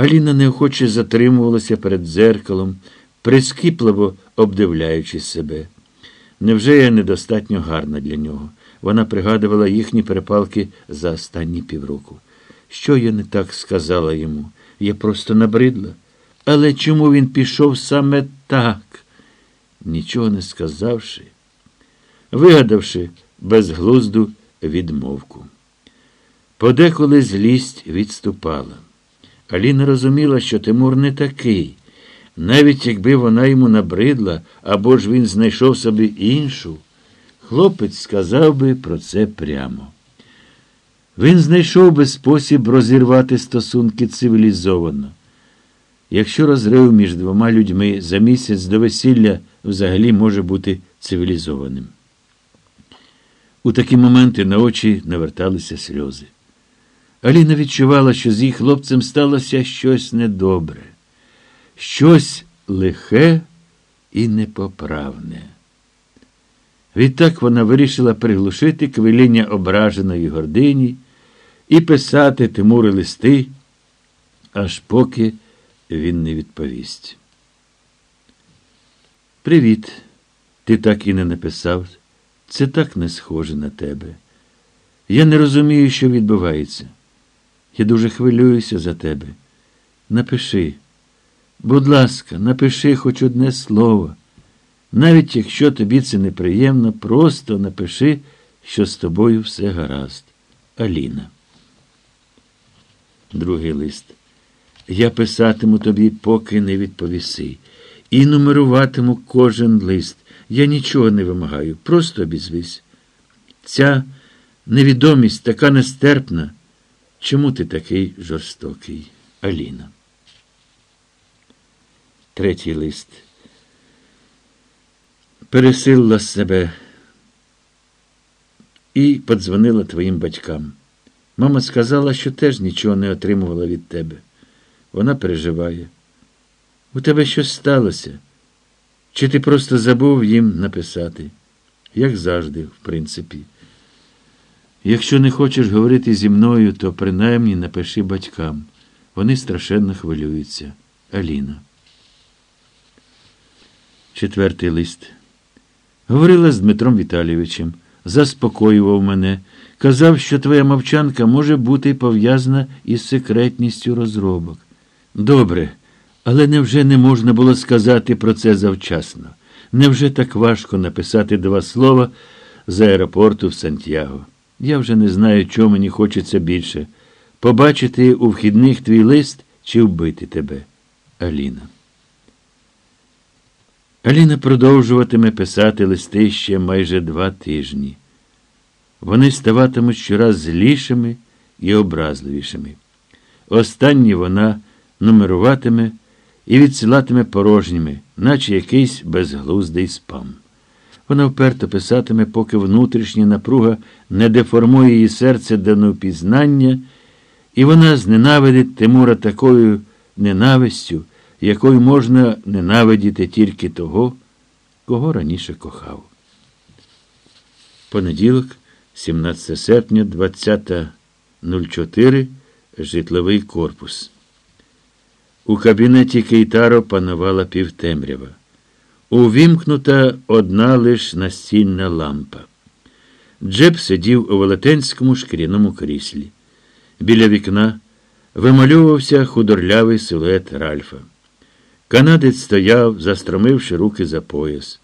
Аліна неохоче затримувалася перед дзеркалом, прискіпливо обдивляючи себе. Невже я недостатньо гарна для нього? Вона пригадувала їхні перепалки за останні півроку. Що я не так сказала йому? Я просто набридла. Але чому він пішов саме так? Нічого не сказавши, вигадавши безглузду відмовку. Подеколи злість відступала. Аліна розуміла, що Тимур не такий. Навіть якби вона йому набридла, або ж він знайшов собі іншу, хлопець сказав би про це прямо. Він знайшов би спосіб розірвати стосунки цивілізовано. Якщо розрив між двома людьми за місяць до весілля взагалі може бути цивілізованим. У такі моменти на очі наверталися сльози. Аліна відчувала, що з її хлопцем сталося щось недобре, щось лихе і непоправне. Відтак вона вирішила приглушити квиління ображеної гордині і писати Тимури листи, аж поки він не відповість. Привіт. Ти так і не написав. Це так не схоже на тебе. Я не розумію, що відбувається. Я дуже хвилююся за тебе. Напиши, будь ласка, напиши хоч одне слово. Навіть якщо тобі це неприємно, просто напиши, що з тобою все гаразд. Аліна. Другий лист. Я писатиму тобі, поки не відповіси, і нумеруватиму кожен лист. Я нічого не вимагаю, просто обізвись. Ця невідомість така нестерпна. Чому ти такий жорстокий, Аліна? Третій лист. Пересилила себе і подзвонила твоїм батькам. Мама сказала, що теж нічого не отримувала від тебе. Вона переживає. У тебе щось сталося? Чи ти просто забув їм написати? Як завжди, в принципі. Якщо не хочеш говорити зі мною, то принаймні напиши батькам. Вони страшенно хвилюються. Аліна. Четвертий лист. Говорила з Дмитром Віталійовичем, заспокоював мене, казав, що твоя мовчанка може бути пов'язана із секретністю розробок. Добре, але невже не можна було сказати про це завчасно? Невже так важко написати два слова з аеропорту в Сантьяго? Я вже не знаю, чого мені хочеться більше побачити у вхідних твій лист чи вбити тебе, Аліна. Аліна продовжуватиме писати листи ще майже два тижні. Вони ставатимуть щораз злішими і образливішими. Останні вона нумеруватиме і відсилатиме порожніми, наче якийсь безглуздий спам. Вона вперто писатиме, поки внутрішня напруга не деформує її серце до невпізнання, і вона зненавидить Тимура такою ненавистю, якою можна ненавидіти тільки того, кого раніше кохав. Понеділок, 17 серпня, 20.04, житловий корпус. У кабінеті Кейтаро панувала півтемрява. Увімкнута одна лиш настільна лампа. Джеб сидів у велетенському шкіряному кріслі. Біля вікна вимальовувався худорлявий силует Ральфа. Канадець стояв, застромивши руки за пояс.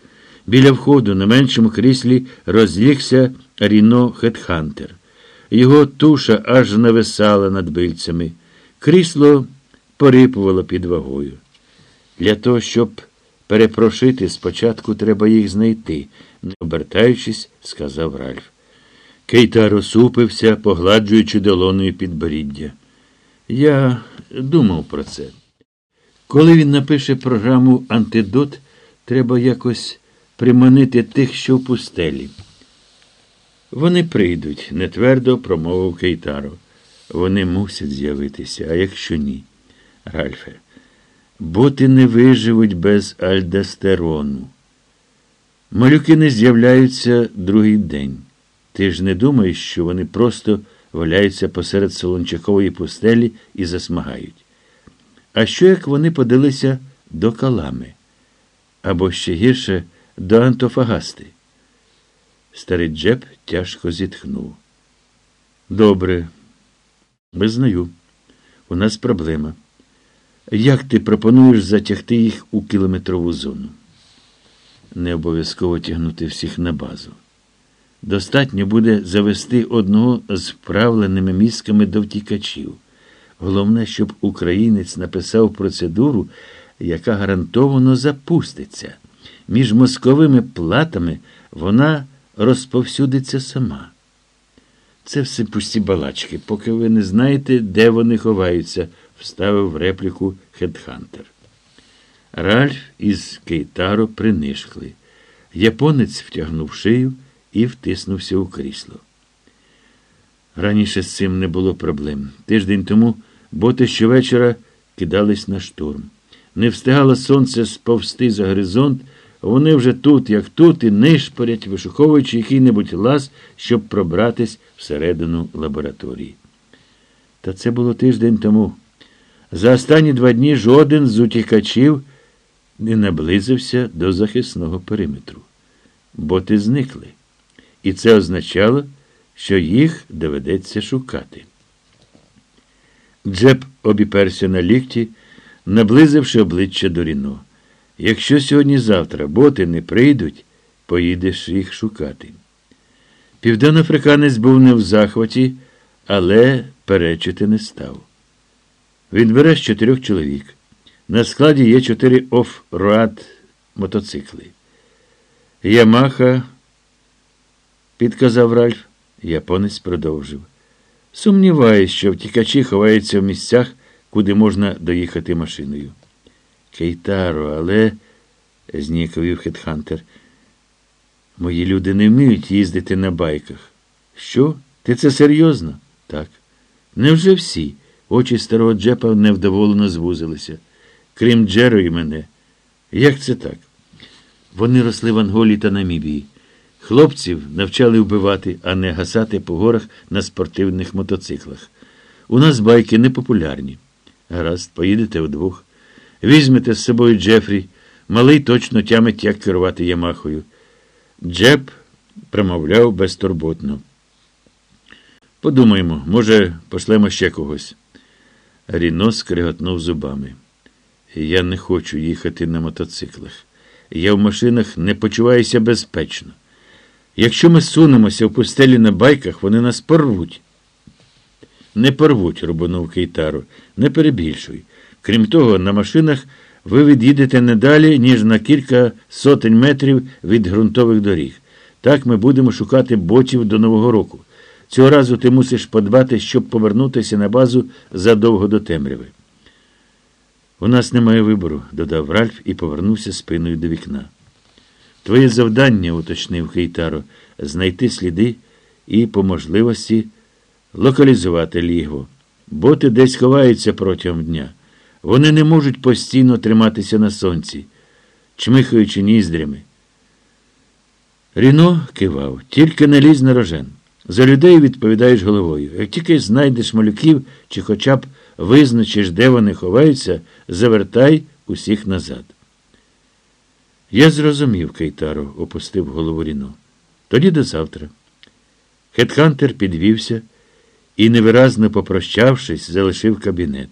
Біля входу на меншому кріслі розлігся Ріно Хетхантер. Його туша аж нависала над бильцями. Крісло порипувало під вагою. Для того, щоб перепрошити, спочатку треба їх знайти, не обертаючись, сказав Ральф. Кейта розсупився, погладжуючи долоною підборіддя. Я думав про це. Коли він напише програму Антидот, треба якось приманити тих, що в пустелі. Вони прийдуть, нетвердо промовив Кейтаро. Вони мусять з'явитися, а якщо ні, Ральфе, боти не виживуть без альдостерону. Малюки не з'являються другий день. Ти ж не думаєш, що вони просто валяються посеред солончакової пустелі і засмагають. А що як вони подалися до калами? Або ще гірше до Антофагасти? Старий Джеб тяжко зітхнув. Добре, визнаю, у нас проблема. Як ти пропонуєш затягти їх у кілометрову зону? Не обов'язково тягнути всіх на базу. Достатньо буде завести одного з вправленими мізками до втікачів. Головне, щоб українець написав процедуру, яка гарантовано запуститься. Між мозковими платами вона розповсюдиться сама. Це все пусті балачки, поки ви не знаєте, де вони ховаються, вставив репліку Хедхантер. Ральф із Кейтаро принишкли. Японець втягнув шию і втиснувся у крісло. Раніше з цим не було проблем. Тиждень тому боти щовечора кидались на штурм. Не встигало сонце сповзти за горизонт, вони вже тут, як тут, і нишпорять, вишуковуючи який-небудь лаз, щоб пробратись всередину лабораторії. Та це було тиждень тому. За останні два дні жоден з утікачів не наблизився до захисного периметру. Боти зникли. І це означало, що їх доведеться шукати. Джеб обіперся на лікті, наблизивши обличчя до Ріно. Якщо сьогодні-завтра боти не прийдуть, поїдеш їх шукати. Південноафриканець був не в захваті, але перечити не став. Він бере з чотирьох чоловік. На складі є чотири оф-роад мотоцикли. Ямаха, підказав Ральф, японець продовжив. Сумніваюсь, що втікачі ховаються в місцях, куди можна доїхати машиною. Кейтаро, але, зніяковів Хедхантер, мої люди не вміють їздити на байках. Що? Ти це серйозно? Так. Невже всі? Очі старого Джепа невдоволено звузилися. Крім Джеро і мене. Як це так? Вони росли в Анголі та Намібії. Хлопців навчали вбивати, а не гасати по горах на спортивних мотоциклах. У нас байки непопулярні. Гаразд, поїдете вдвох. Візьмете з собою Джефрі, малий точно тямить, як керувати Ямахою. Джеб промовляв безтурботно. Подумаємо, може, пошлемо ще когось. Ріно скриготнув зубами. Я не хочу їхати на мотоциклах. Я в машинах не почуваюся безпечно. Якщо ми сунемося в пустелі на байках, вони нас порвуть. Не порвуть, рубанув Кейтару, не перебільшуй. Крім того, на машинах ви від'їдете не далі, ніж на кілька сотень метрів від ґрунтових доріг. Так ми будемо шукати ботів до Нового року. Цього разу ти мусиш подбати, щоб повернутися на базу задовго до темряви. У нас немає вибору, додав Ральф і повернувся спиною до вікна. Твоє завдання, уточнив Кейтаро, знайти сліди і, по можливості, локалізувати лігво. Боти десь ховаються протягом дня. Вони не можуть постійно триматися на сонці, чмихаючи ніздрями. Ріно кивав, тільки не лізь на рожен. За людей відповідаєш головою. Як тільки знайдеш малюків чи хоча б визначиш, де вони ховаються, завертай усіх назад. Я зрозумів, Кейтаро, опустив голову Ріно. Тоді до завтра. Хетхантер підвівся і, невиразно попрощавшись, залишив кабінет.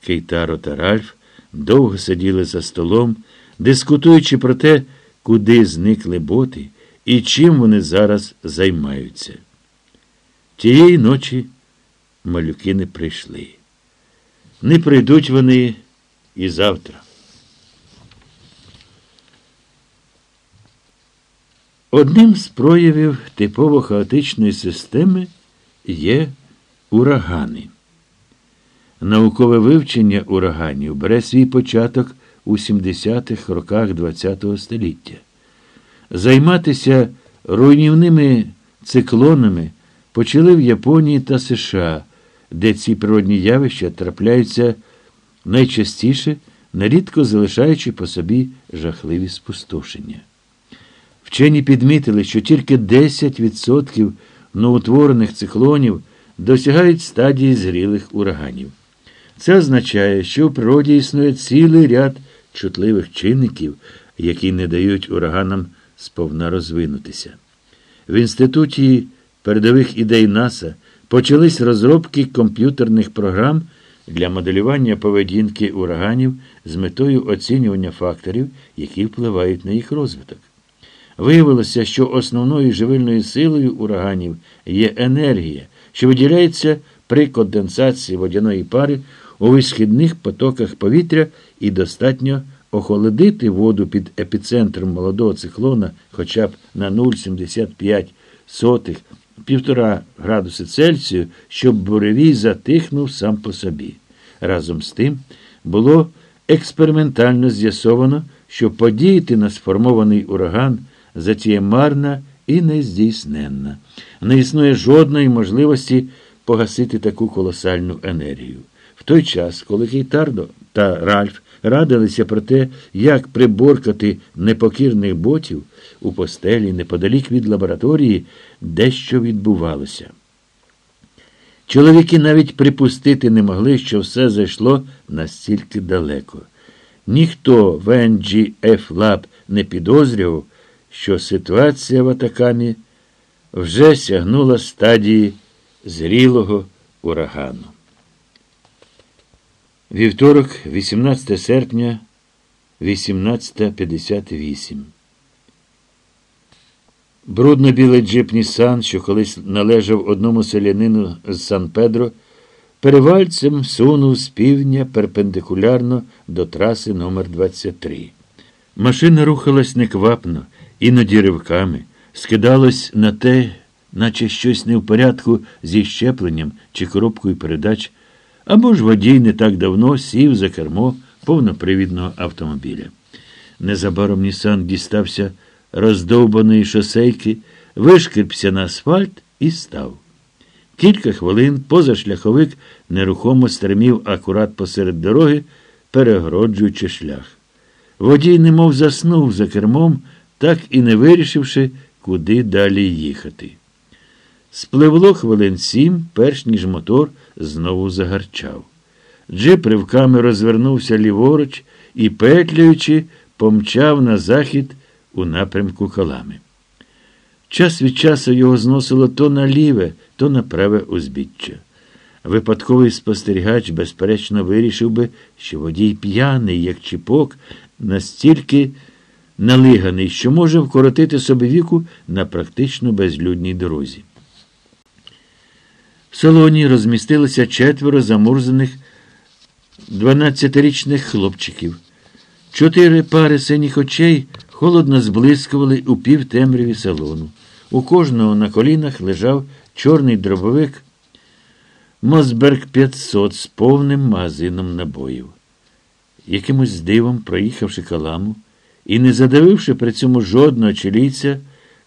Кейтаро та Ральф довго сиділи за столом, дискутуючи про те, куди зникли боти і чим вони зараз займаються. Тієї ночі малюки не прийшли. Не прийдуть вони і завтра. Одним з проявів типово хаотичної системи є урагани. Наукове вивчення ураганів бере свій початок у 70-х роках ХХ століття. Займатися руйнівними циклонами почали в Японії та США, де ці природні явища трапляються найчастіше, нерідко залишаючи по собі жахливі спустошення. Вчені підмітили, що тільки 10% новотворених циклонів досягають стадії зрілих ураганів. Це означає, що в природі існує цілий ряд чутливих чинників, які не дають ураганам сповна розвинутися. В інституті передових ідей НАСА почались розробки комп'ютерних програм для моделювання поведінки ураганів з метою оцінювання факторів, які впливають на їх розвиток. Виявилося, що основною живильною силою ураганів є енергія, що виділяється при конденсації водяної пари у висхідних потоках повітря і достатньо охолодити воду під епіцентром молодого циклона хоча б на 0,75 1,5 градуси Цельсію, щоб буревій затихнув сам по собі. Разом з тим було експериментально з'ясовано, що подіяти на сформований ураган затіє марна і нездійсненна. Не існує жодної можливості погасити таку колосальну енергію. В той час, коли Кейтардо та Ральф радилися про те, як приборкати непокірних ботів у постелі неподалік від лабораторії, дещо відбувалося. Чоловіки навіть припустити не могли, що все зайшло настільки далеко. Ніхто в NGF Lab не підозрював, що ситуація в Атакамі вже сягнула стадії зрілого урагану. Вівторок, 18 серпня, 18.58. Брудно-білий джип Нісан, що колись належав одному селянину з Сан Педро, перевальцем сунув з півдня перпендикулярно до траси номер 23 Машина рухалась неквапно, іноді ривками, скидалось на те, наче щось не в порядку зі щепленням чи коробкою передач, або ж водій не так давно сів за кермо повнопривідного автомобіля. Незабаром Нісан дістався роздовбаної шосейки, вишкріпся на асфальт і став. Кілька хвилин позашляховик нерухомо стримів акурат посеред дороги, перегороджуючи шлях. Водій немов заснув за кермом, так і не вирішивши, куди далі їхати. Спливло хвилин сім, перш ніж мотор знову загарчав. Джип ривками розвернувся ліворуч і, петлюючи, помчав на захід у напрямку калами. Час від часу його зносило то на ліве, то на праве узбіччя. Випадковий спостерігач, безперечно, вирішив би, що водій п'яний, як чіпок, настільки налиганий, що може вкоротити собі віку на практично безлюдній дорозі. В салоні розмістилися четверо замурзаних 12-річних хлопчиків. Чотири пари синіх очей холодно зблискували у півтемряві салону. У кожного на колінах лежав чорний дробовик Мосберг 500 з повним магазином набоїв. Якимось дивом, проїхавши каламу і не задавивши при цьому жодного чилійця,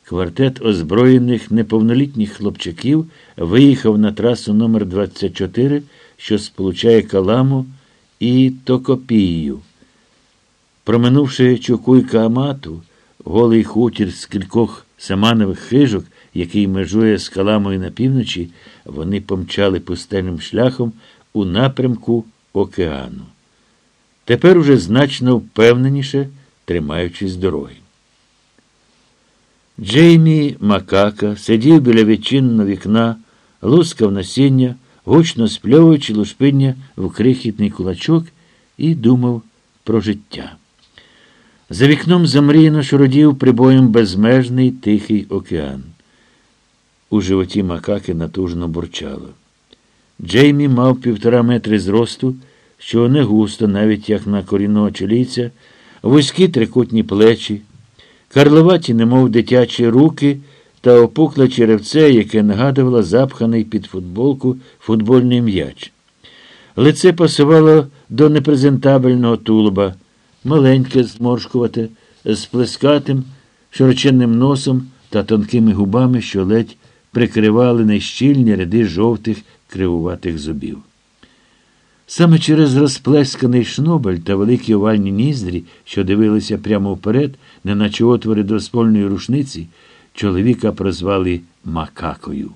квартет озброєних неповнолітніх хлопчаків виїхав на трасу номер 24 що сполучає каламу і Токопію. Проминувши Чукуйка Амату, голий хутір з кількох саманових хижок, який межує з каламою на півночі, вони помчали пустельним шляхом у напрямку океану. Тепер уже значно впевненіше тримаючись дороги. Джеймі Макака сидів біля відчиненого вікна, лускав насіння, гучно спльовуючи лушпиння в крихітний кулачок, і думав про життя. За вікном замріяно шуродів прибоєм безмежний тихий океан. У животі макаки натужно бурчало. Джеймі мав півтора метри зросту, що не густо, навіть як на корінного чолійця, вузькі трикутні плечі, карловаті, немов дитячі руки та опукле черевце, яке нагадувало запханий під футболку футбольний м'яч. Лице пасувало до непрезентабельного тулуба маленьке, зморшкувате, з плескатим, широченним носом та тонкими губами, що ледь прикривали нещільні ряди жовтих кривуватих зубів. Саме через розплесканий шнобель та великі овальні ніздрі, що дивилися прямо вперед, неначе отвори до спольної рушниці, чоловіка прозвали Макакою.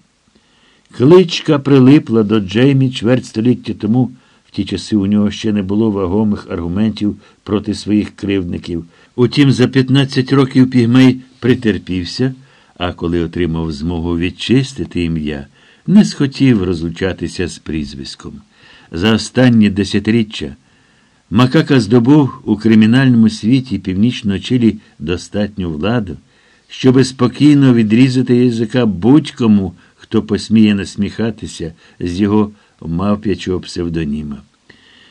Кличка прилипла до Джеймі чверть століття тому в ті часи у нього ще не було вагомих аргументів проти своїх кривдників. Утім, за 15 років пігмей притерпівся, а коли отримав змогу відчистити ім'я, не схотів розлучатися з прізвиськом. За останні десятиріччя Макака здобув у кримінальному світі північного Чилі достатню владу, щоби спокійно відрізати язика будь-кому, хто посміє насміхатися з його мавп'ячого псевдоніма.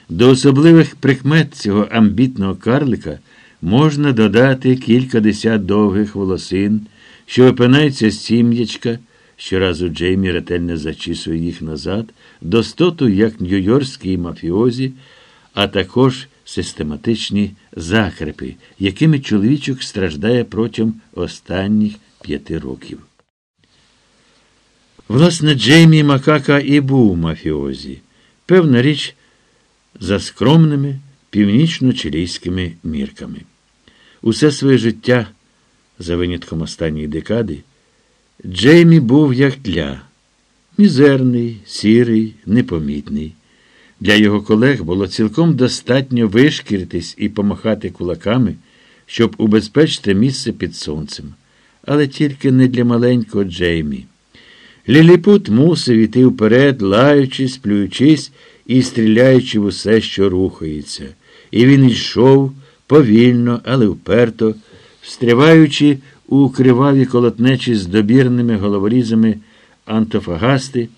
До особливих прикмет цього амбітного карлика можна додати кількадесят довгих волосин, що опинаються з сім'ячка, щоразу Джеймі ретельно зачісує їх назад, достоту, як нью-йоркський мафіозі, а також систематичні закрепи, якими чоловічок страждає протягом останніх п'яти років. Власне, Джеймі Макака і був мафіозі. Певна річ, за скромними північно-чилійськими мірками. Усе своє життя, за винятком останньої декади, Джеймі був як тля, мізерний, сірий, непомітний. Для його колег було цілком достатньо вишкіритись і помахати кулаками, щоб убезпечити місце під сонцем, але тільки не для маленького Джеймі. Ліліпут мусив іти вперед, лаючись, плюючись і стріляючи в усе, що рухається. І він йшов повільно, але вперто, встряваючи у криваві колотнечі з добірними головорізами антофагасти.